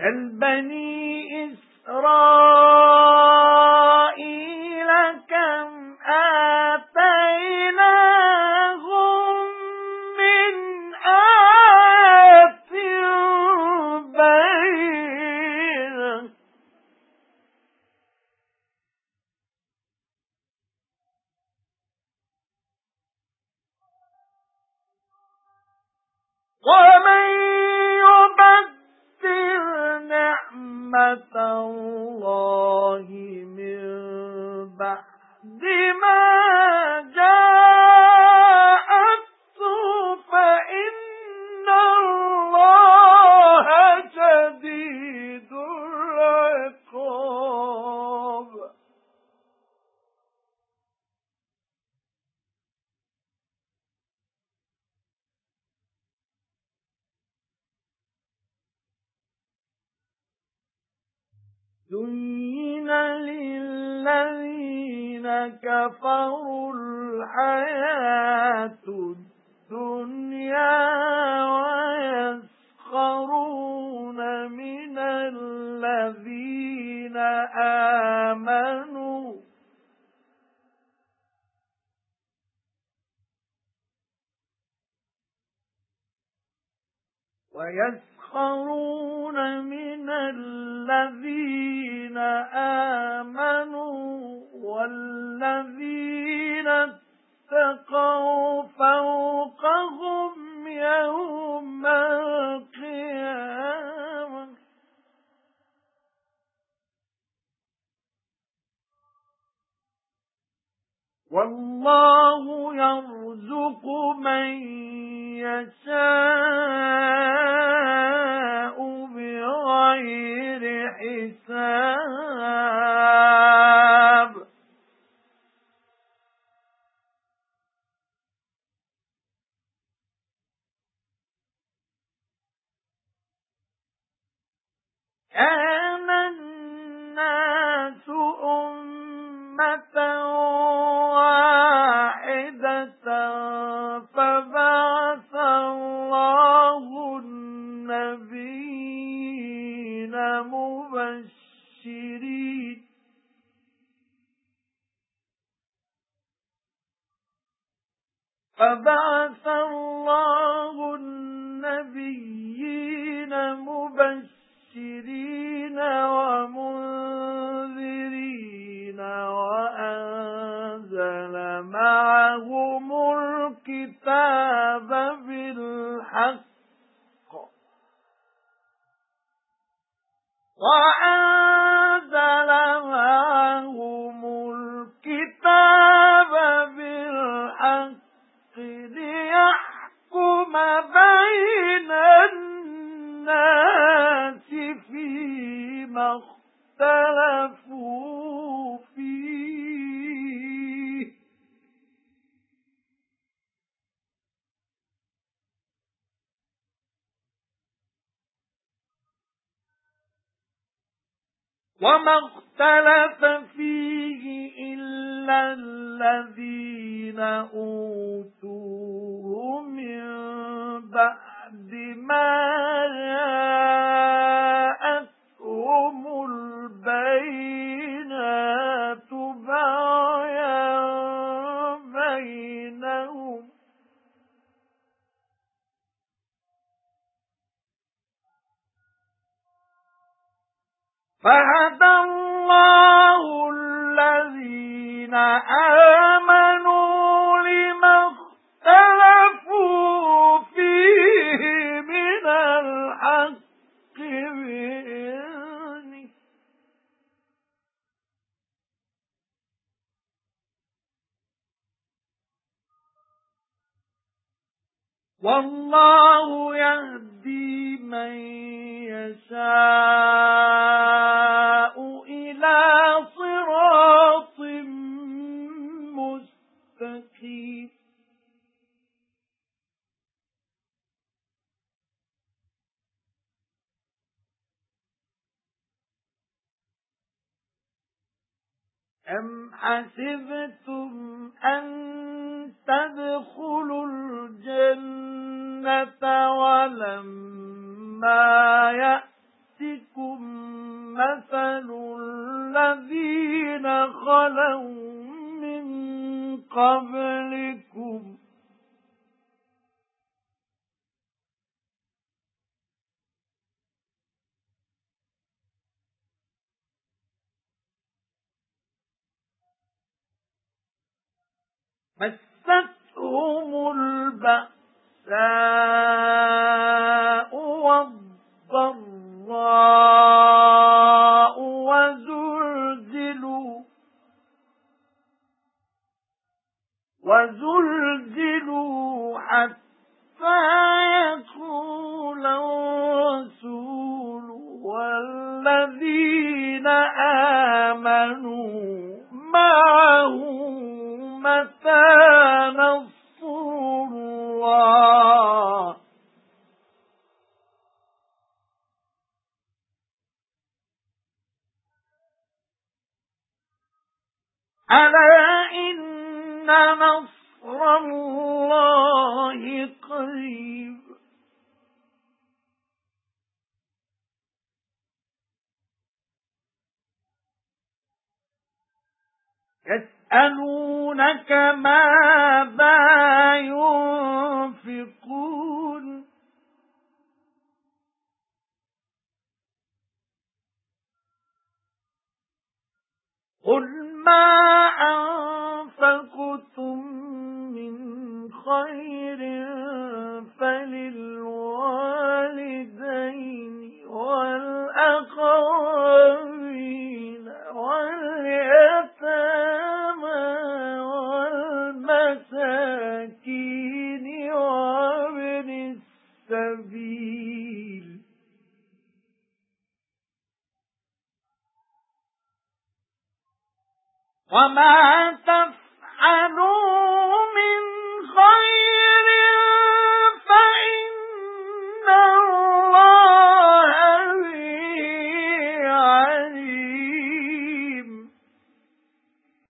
البني إسرائيل. زُيِّنَ لِلَّذِينَ كَفَرُوا الْحَيَاةُ الدُّنْيَا وَيَسْخَرُونَ مِنَ الَّذِينَ آمَنُوا وَيَسْخَرُونَ مِنَ الَّذِينَ آمَنُوا وَالَّذِينَ اتَّقَوْا فَوْقَهُمْ يَوْمَ الْقِيَامَةِ. وَاللَّهُ يَرْزُقُ مَن يَشَاءُ النَّاسُ أُمَّةً مبشرين. فبعث الله النبيين مبشرين. وَأَنزَلَ مَعَهُمُ الْكِتَابَ بِالْحَقِّ لِيَحْكُمَ بَيْنَ النَّاسِ فِيمَا اخْتَلَفُوا وَمَا اخْتَلَفَ فِيهِ إِلَّا الَّذِينَ أُوتُوهُ فَهَدَى اللَّهُ الَّذِينَ آمَنُوا لِمَا اخْتَلَفُوا فِيهِ مِنَ الْحَقِّ بِإِذْنِهِ. وَاللَّهُ يَهْدِي مَن يَشَاءُ. أَمْ حَسِبْتُمْ أَن تَدْخُلُوا الْجَنَّةَ وَلَمَّا يَأْتِكُم مَّثَلُ الَّذِينَ خَلَوْا مِن قَبْلِكُمْ مَسَّتْهُمُ الْبَأْسَاءُ وَالضَّرَّاءُ وَزُلْزِلُوا وَزُلْزِلُوا حَتَّى يَقُولَ الرَّسُولُ وَالَّذِينَ آمَنُوا أَلَا إِنَّ نَصْرَ اللَّهِ قَرِيبٌ. يَسْأَلُونَكَ مَاذَا يُنْفِقُونَ؟ قُلْ مَا خَيْرٍ فَلِلْوَالِدَيْنِ وَالْأَقْرَبِينَ وَالْيَتَامَى وَالْمَسَاكِينِ وَابْنِ السَّبِيلِ. وَمَا